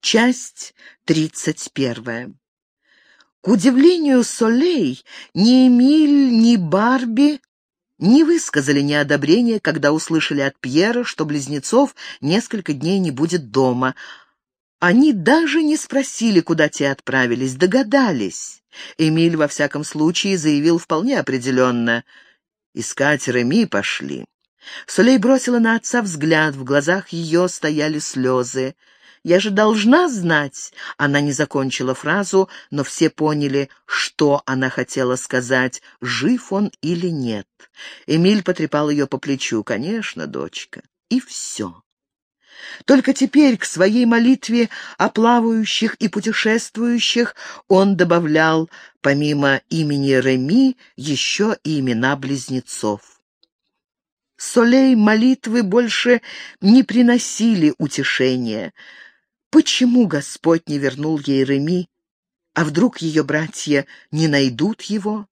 Часть тридцать первая. К удивлению Солей, ни Эмиль, ни Барби не высказали неодобрения, когда услышали от Пьера, что близнецов несколько дней не будет дома. Они даже не спросили, куда те отправились, догадались. Эмиль, во всяком случае, заявил вполне определенно. «Искать Реми пошли». Солей бросила на отца взгляд, в глазах ее стояли слезы. Я же должна знать. Она не закончила фразу, но все поняли, что она хотела сказать, жив он или нет. Эмиль потрепал ее по плечу. Конечно, дочка. И все. Только теперь к своей молитве о плавающих и путешествующих он добавлял, помимо имени Реми, еще и имена близнецов. Солей молитвы больше не приносили утешения. Почему Господь не вернул ей Реми? А вдруг ее братья не найдут его?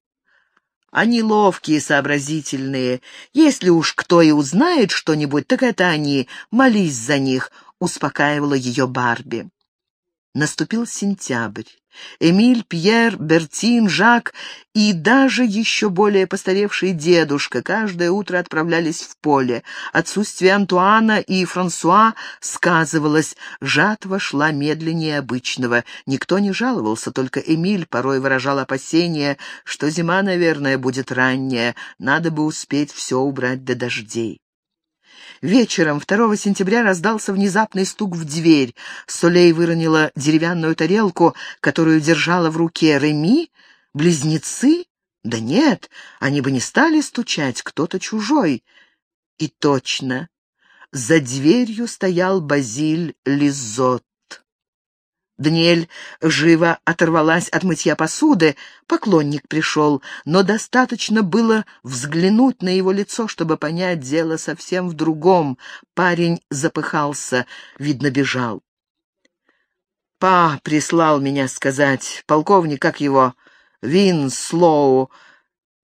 Они ловкие, сообразительные. Если уж кто и узнает что-нибудь, так это они. Молись за них, — успокаивала ее Барби. Наступил сентябрь. Эмиль, Пьер, Бертин, Жак и даже еще более постаревший дедушка каждое утро отправлялись в поле. Отсутствие Антуана и Франсуа сказывалось, жатва шла медленнее обычного. Никто не жаловался, только Эмиль порой выражал опасения, что зима, наверное, будет ранняя, надо бы успеть все убрать до дождей. Вечером 2 сентября раздался внезапный стук в дверь. Солей выронила деревянную тарелку, которую держала в руке Реми. Близнецы? Да нет, они бы не стали стучать, кто-то чужой. И точно, за дверью стоял Базиль Лизот. Даниэль живо оторвалась от мытья посуды. Поклонник пришел, но достаточно было взглянуть на его лицо, чтобы понять, дело совсем в другом. Парень запыхался, видно, бежал. «Па прислал меня сказать, полковник, как его, Вин Слоу,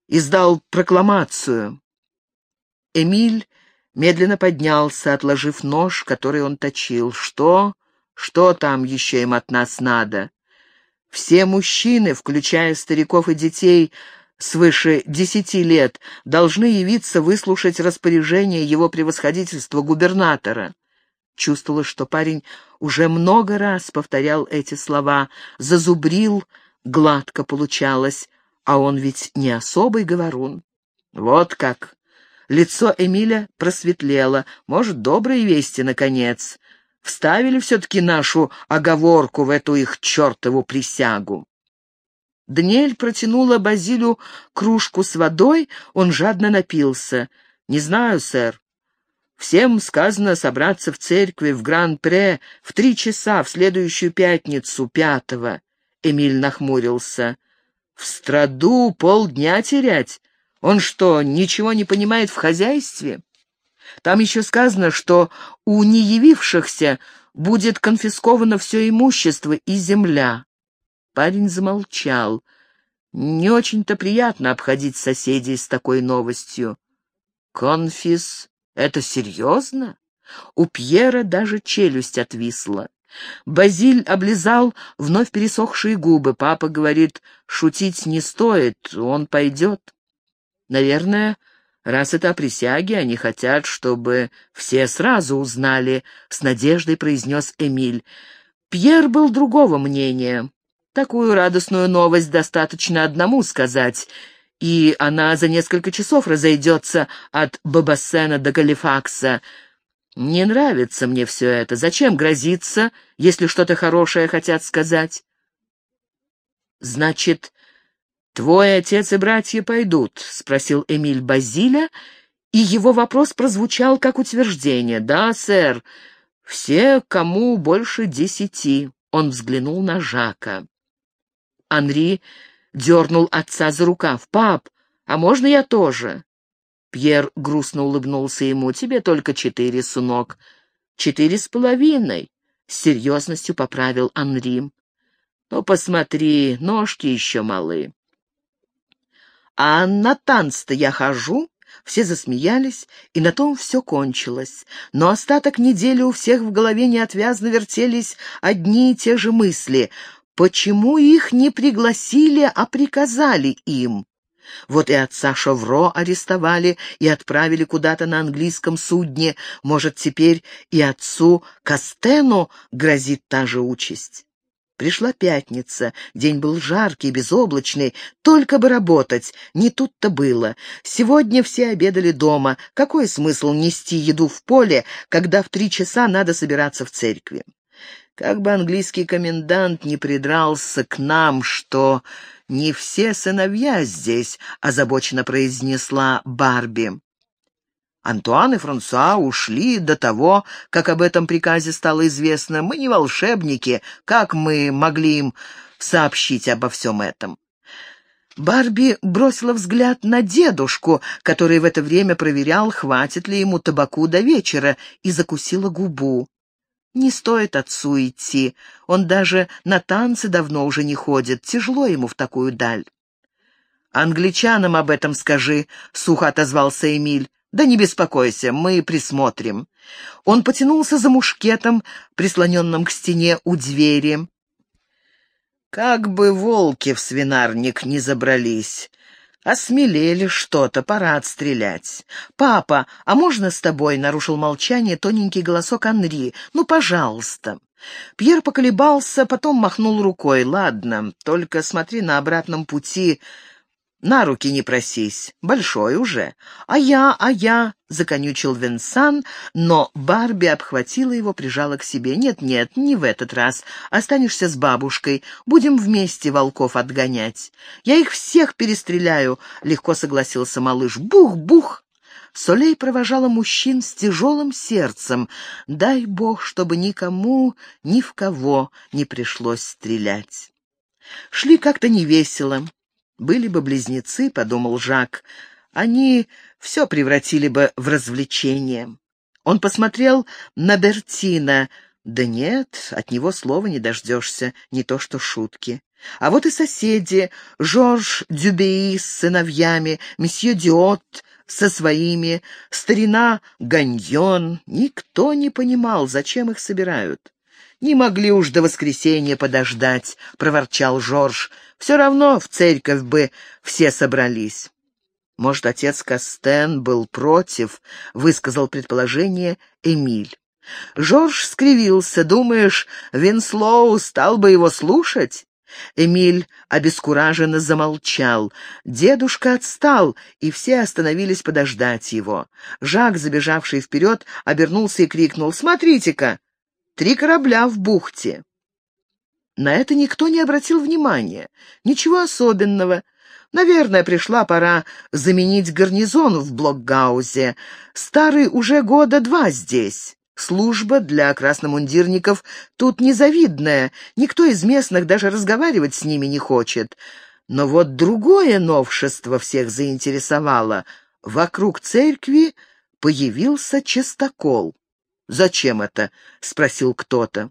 издал прокламацию». Эмиль медленно поднялся, отложив нож, который он точил. «Что?» Что там еще им от нас надо? Все мужчины, включая стариков и детей свыше десяти лет, должны явиться выслушать распоряжение его превосходительства губернатора. Чувствовала, что парень уже много раз повторял эти слова, зазубрил, гладко получалось, а он ведь не особый говорун. Вот как! Лицо Эмиля просветлело. Может, добрые вести, наконец вставили все-таки нашу оговорку в эту их чертову присягу. Даниэль протянула Базилю кружку с водой, он жадно напился. «Не знаю, сэр. Всем сказано собраться в церкви в Гран-Пре в три часа в следующую пятницу, пятого». Эмиль нахмурился. «В страду полдня терять? Он что, ничего не понимает в хозяйстве?» Там еще сказано, что у неявившихся будет конфисковано все имущество и земля. Парень замолчал. Не очень-то приятно обходить соседей с такой новостью. Конфис? Это серьезно? У Пьера даже челюсть отвисла. Базиль облизал вновь пересохшие губы. Папа говорит, шутить не стоит, он пойдет. Наверное, Раз это о присяге, они хотят, чтобы все сразу узнали, — с надеждой произнес Эмиль. Пьер был другого мнения. Такую радостную новость достаточно одному сказать, и она за несколько часов разойдется от Бабассена до Галифакса. Не нравится мне все это. Зачем грозиться, если что-то хорошее хотят сказать? Значит, «Твой отец и братья пойдут?» — спросил Эмиль Базиля, и его вопрос прозвучал как утверждение. «Да, сэр, все, кому больше десяти». Он взглянул на Жака. Анри дернул отца за рукав. «Пап, а можно я тоже?» Пьер грустно улыбнулся ему. «Тебе только четыре, сынок». «Четыре с половиной», — с серьезностью поправил Анри. «Ну, посмотри, ножки еще малы». «А на танцы-то я хожу?» Все засмеялись, и на том все кончилось. Но остаток недели у всех в голове неотвязно вертелись одни и те же мысли. Почему их не пригласили, а приказали им? Вот и отца Шовро арестовали и отправили куда-то на английском судне. Может, теперь и отцу Кастену грозит та же участь. Пришла пятница, день был жаркий, безоблачный, только бы работать, не тут-то было. Сегодня все обедали дома, какой смысл нести еду в поле, когда в три часа надо собираться в церкви? Как бы английский комендант не придрался к нам, что не все сыновья здесь, озабоченно произнесла Барби. Антуан и Франсуа ушли до того, как об этом приказе стало известно. Мы не волшебники, как мы могли им сообщить обо всем этом? Барби бросила взгляд на дедушку, который в это время проверял, хватит ли ему табаку до вечера, и закусила губу. Не стоит отцу идти, он даже на танцы давно уже не ходит, тяжело ему в такую даль. «Англичанам об этом скажи», — сухо отозвался Эмиль. «Да не беспокойся, мы присмотрим». Он потянулся за мушкетом, прислоненным к стене у двери. «Как бы волки в свинарник не забрались. «Осмелели что-то, пора отстрелять». «Папа, а можно с тобой?» — нарушил молчание тоненький голосок Анри. «Ну, пожалуйста». Пьер поколебался, потом махнул рукой. «Ладно, только смотри на обратном пути на руки не просись, большой уже. А я, а я, — законючил Венсан, но Барби обхватила его, прижала к себе. Нет-нет, не в этот раз. Останешься с бабушкой. Будем вместе волков отгонять. Я их всех перестреляю, — легко согласился малыш. Бух-бух! Солей провожала мужчин с тяжелым сердцем. Дай бог, чтобы никому, ни в кого не пришлось стрелять. Шли как-то невесело. Были бы близнецы, — подумал Жак, — они все превратили бы в развлечение. Он посмотрел на Бертина. Да нет, от него слова не дождешься, не то что шутки. А вот и соседи, Жорж Дюбеи с сыновьями, месье Диот со своими, старина Ганьон. Никто не понимал, зачем их собирают. «Не могли уж до воскресенья подождать», — проворчал Жорж. «Все равно в церковь бы все собрались». «Может, отец Кастен был против», — высказал предположение Эмиль. Жорж скривился. «Думаешь, Винслоу стал бы его слушать?» Эмиль обескураженно замолчал. Дедушка отстал, и все остановились подождать его. Жак, забежавший вперед, обернулся и крикнул «Смотрите-ка! Три корабля в бухте. На это никто не обратил внимания. Ничего особенного. Наверное, пришла пора заменить гарнизон в Блокгаузе. Старый уже года два здесь. Служба для красномундирников тут незавидная. Никто из местных даже разговаривать с ними не хочет. Но вот другое новшество всех заинтересовало. Вокруг церкви появился чистокол. «Зачем это?» — спросил кто-то.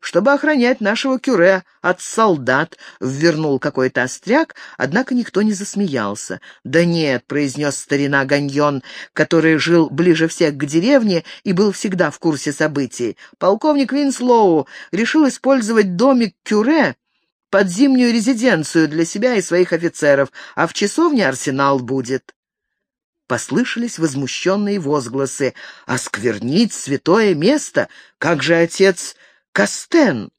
«Чтобы охранять нашего кюре от солдат», — ввернул какой-то остряк, однако никто не засмеялся. «Да нет», — произнес старина Ганьон, который жил ближе всех к деревне и был всегда в курсе событий. «Полковник Винслоу решил использовать домик кюре под зимнюю резиденцию для себя и своих офицеров, а в часовне арсенал будет». Послышались возмущенные возгласы. «Осквернить святое место? Как же отец Кастен?»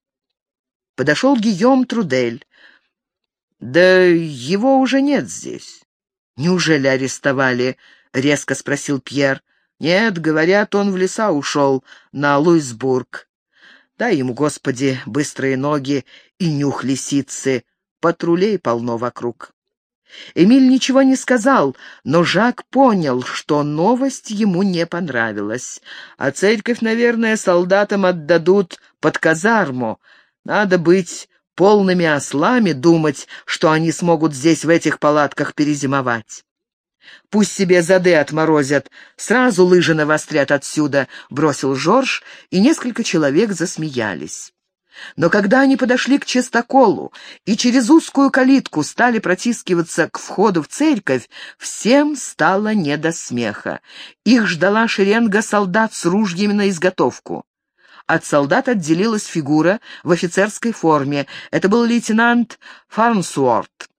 Подошел Гийом Трудель. «Да его уже нет здесь». «Неужели арестовали?» — резко спросил Пьер. «Нет, говорят, он в леса ушел, на Луисбург. Дай ему, Господи, быстрые ноги и нюх лисицы. Патрулей полно вокруг». Эмиль ничего не сказал, но Жак понял, что новость ему не понравилась. А церковь, наверное, солдатам отдадут под казарму. Надо быть полными ослами, думать, что они смогут здесь в этих палатках перезимовать. «Пусть себе зады отморозят, сразу лыжи навострят отсюда», — бросил Жорж, и несколько человек засмеялись. Но когда они подошли к чистоколу и через узкую калитку стали протискиваться к входу в церковь, всем стало не до смеха. Их ждала шеренга солдат с ружьями на изготовку. От солдат отделилась фигура в офицерской форме. Это был лейтенант Фарнсуорт.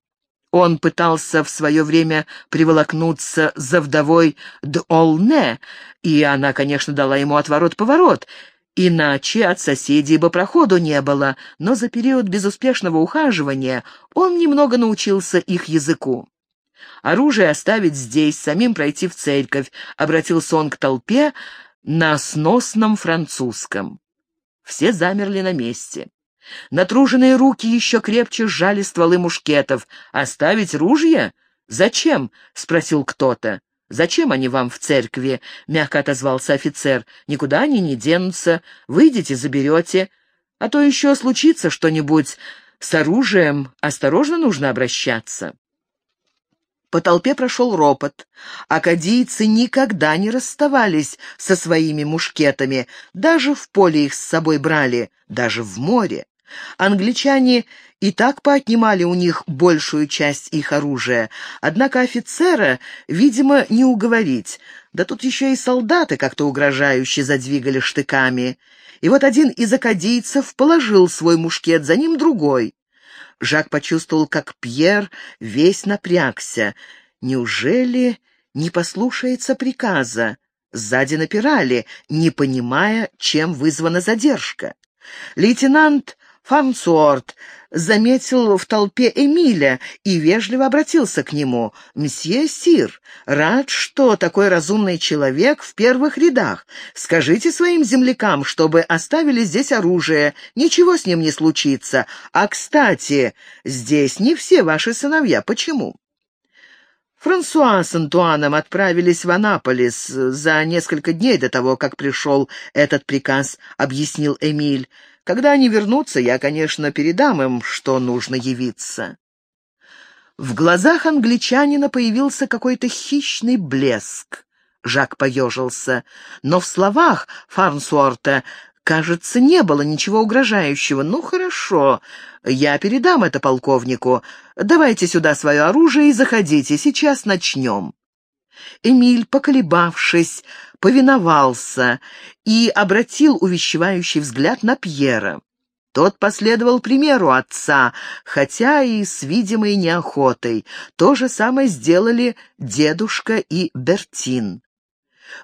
Он пытался в свое время приволокнуться за вдовой Д'Олне, и она, конечно, дала ему отворот-поворот, Иначе от соседей бы проходу не было, но за период безуспешного ухаживания он немного научился их языку. Оружие оставить здесь, самим пройти в церковь, обратился он к толпе на сносном французском. Все замерли на месте. Натруженные руки еще крепче сжали стволы мушкетов. «Оставить ружья? Зачем?» — спросил кто-то. «Зачем они вам в церкви?» — мягко отозвался офицер. «Никуда они не денутся. Выйдете, заберете. А то еще случится что-нибудь. С оружием осторожно нужно обращаться». По толпе прошел ропот. Акадийцы никогда не расставались со своими мушкетами, даже в поле их с собой брали, даже в море. Англичане и так поотнимали у них большую часть их оружия, однако офицера, видимо, не уговорить. Да тут еще и солдаты как-то угрожающе задвигали штыками. И вот один из акадийцев положил свой мушкет, за ним другой. Жак почувствовал, как Пьер весь напрягся. Неужели не послушается приказа? Сзади напирали, не понимая, чем вызвана задержка. Лейтенант Фансуорт заметил в толпе Эмиля и вежливо обратился к нему. «Мсье Сир, рад, что такой разумный человек в первых рядах. Скажите своим землякам, чтобы оставили здесь оружие, ничего с ним не случится. А, кстати, здесь не все ваши сыновья. Почему?» Франсуа с Антуаном отправились в Анаполис за несколько дней до того, как пришел этот приказ, объяснил Эмиль. Когда они вернутся, я, конечно, передам им, что нужно явиться». В глазах англичанина появился какой-то хищный блеск. Жак поежился, но в словах Фарнсуорта, кажется, не было ничего угрожающего. «Ну, хорошо, я передам это полковнику. Давайте сюда свое оружие и заходите, сейчас начнем». Эмиль, поколебавшись, повиновался и обратил увещевающий взгляд на Пьера. Тот последовал примеру отца, хотя и с видимой неохотой. То же самое сделали дедушка и Бертин.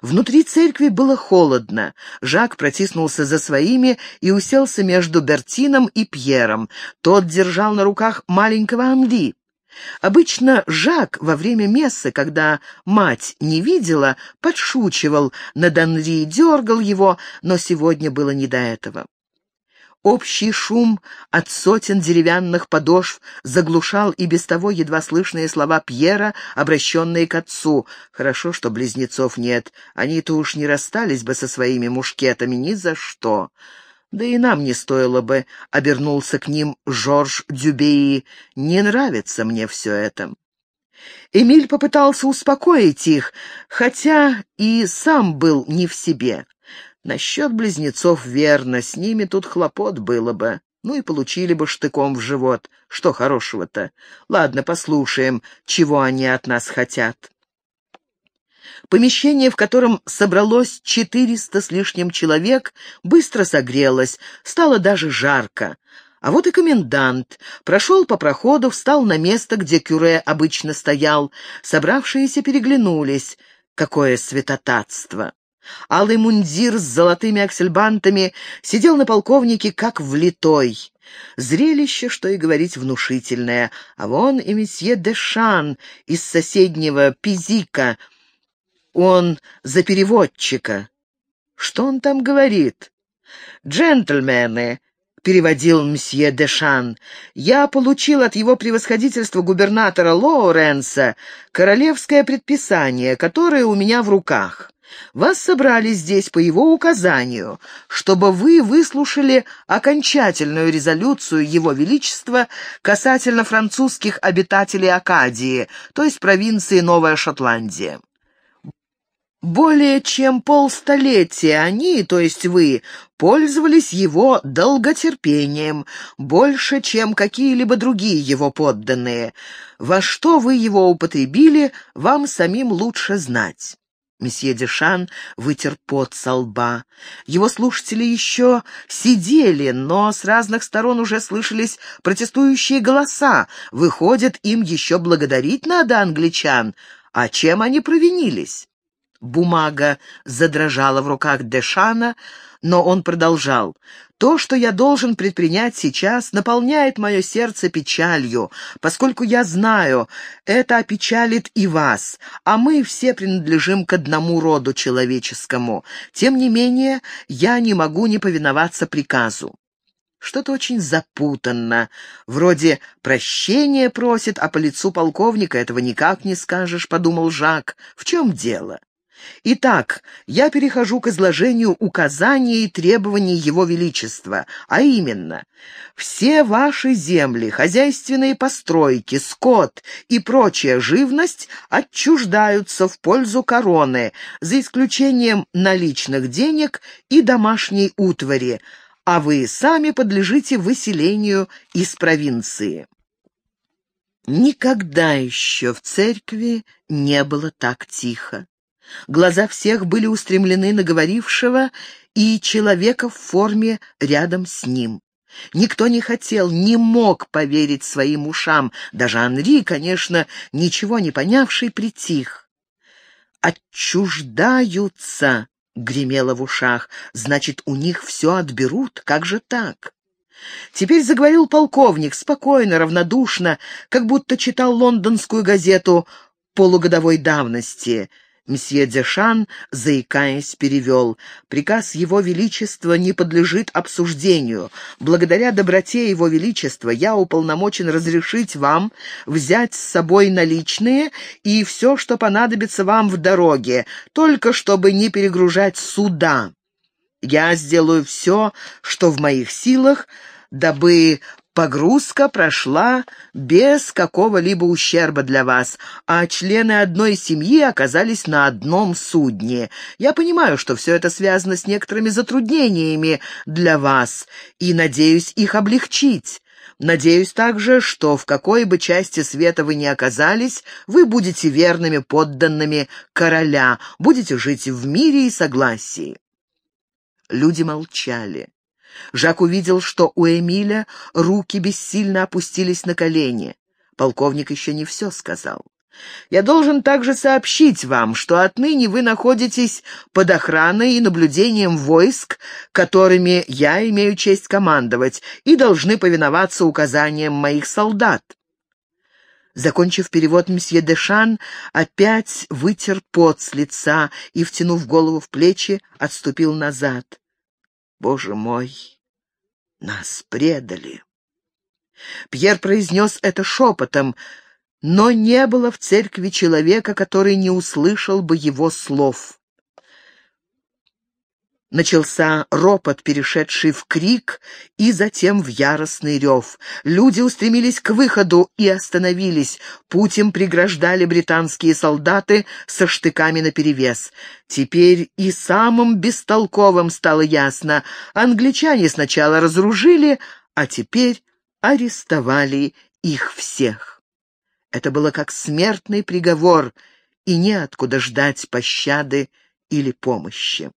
Внутри церкви было холодно. Жак протиснулся за своими и уселся между Бертином и Пьером. Тот держал на руках маленького Анли. Обычно Жак во время мессы, когда мать не видела, подшучивал над Анри, дергал его, но сегодня было не до этого. Общий шум от сотен деревянных подошв заглушал и без того едва слышные слова Пьера, обращенные к отцу. Хорошо, что близнецов нет, они-то уж не расстались бы со своими мушкетами ни за что. Да и нам не стоило бы, — обернулся к ним Жорж Дюбеи. Не нравится мне все это. Эмиль попытался успокоить их, хотя и сам был не в себе. Насчет близнецов верно, с ними тут хлопот было бы. Ну и получили бы штыком в живот. Что хорошего-то? Ладно, послушаем, чего они от нас хотят. Помещение, в котором собралось четыреста с лишним человек, быстро согрелось, стало даже жарко. А вот и комендант. Прошел по проходу, встал на место, где Кюре обычно стоял. Собравшиеся переглянулись. Какое святотатство! Алый мундир с золотыми аксельбантами сидел на полковнике как влитой. Зрелище, что и говорить, внушительное. А вон и месье Дешан из соседнего Пизика — он за переводчика. Что он там говорит? «Джентльмены», — переводил мсье Дешан, — «я получил от его превосходительства губернатора Лоуренса королевское предписание, которое у меня в руках». Вас собрали здесь по его указанию, чтобы вы выслушали окончательную резолюцию Его Величества касательно французских обитателей Акадии, то есть провинции Новая Шотландия. Более чем полстолетия они, то есть вы, пользовались его долготерпением, больше, чем какие-либо другие его подданные. Во что вы его употребили, вам самим лучше знать. Месье Дешан вытер пот со лба. Его слушатели еще сидели, но с разных сторон уже слышались протестующие голоса. Выходит, им еще благодарить надо англичан. А чем они провинились? Бумага задрожала в руках Дешана, но он продолжал. «То, что я должен предпринять сейчас, наполняет мое сердце печалью, поскольку я знаю, это опечалит и вас, а мы все принадлежим к одному роду человеческому. Тем не менее, я не могу не повиноваться приказу». Что-то очень запутанно. Вроде прощения просит, а по лицу полковника этого никак не скажешь, подумал Жак. В чем дело? Итак, я перехожу к изложению указаний и требований Его Величества, а именно, все ваши земли, хозяйственные постройки, скот и прочая живность отчуждаются в пользу короны, за исключением наличных денег и домашней утвари, а вы сами подлежите выселению из провинции. Никогда еще в церкви не было так тихо. Глаза всех были устремлены на говорившего и человека в форме рядом с ним. Никто не хотел, не мог поверить своим ушам. Даже Анри, конечно, ничего не понявший, притих. «Отчуждаются!» — гремело в ушах. «Значит, у них все отберут? Как же так?» Теперь заговорил полковник, спокойно, равнодушно, как будто читал лондонскую газету полугодовой давности — Мсье Дешан, заикаясь, перевел. «Приказ Его Величества не подлежит обсуждению. Благодаря доброте Его Величества я уполномочен разрешить вам взять с собой наличные и все, что понадобится вам в дороге, только чтобы не перегружать суда. Я сделаю все, что в моих силах, дабы Погрузка прошла без какого-либо ущерба для вас, а члены одной семьи оказались на одном судне. Я понимаю, что все это связано с некоторыми затруднениями для вас, и надеюсь их облегчить. Надеюсь также, что в какой бы части света вы ни оказались, вы будете верными подданными короля, будете жить в мире и согласии». Люди молчали. Жак увидел, что у Эмиля руки бессильно опустились на колени. Полковник еще не все сказал. «Я должен также сообщить вам, что отныне вы находитесь под охраной и наблюдением войск, которыми я имею честь командовать, и должны повиноваться указаниям моих солдат». Закончив перевод, мсье Дешан опять вытер пот с лица и, втянув голову в плечи, отступил назад. Боже мой, нас предали. Пьер произнес это шепотом, но не было в церкви человека, который не услышал бы его слов. Начался ропот, перешедший в крик и затем в яростный рев. Люди устремились к выходу и остановились. Путь им преграждали британские солдаты со штыками наперевес. Теперь и самым бестолковым стало ясно. Англичане сначала разоружили, а теперь арестовали их всех. Это было как смертный приговор, и неоткуда ждать пощады или помощи.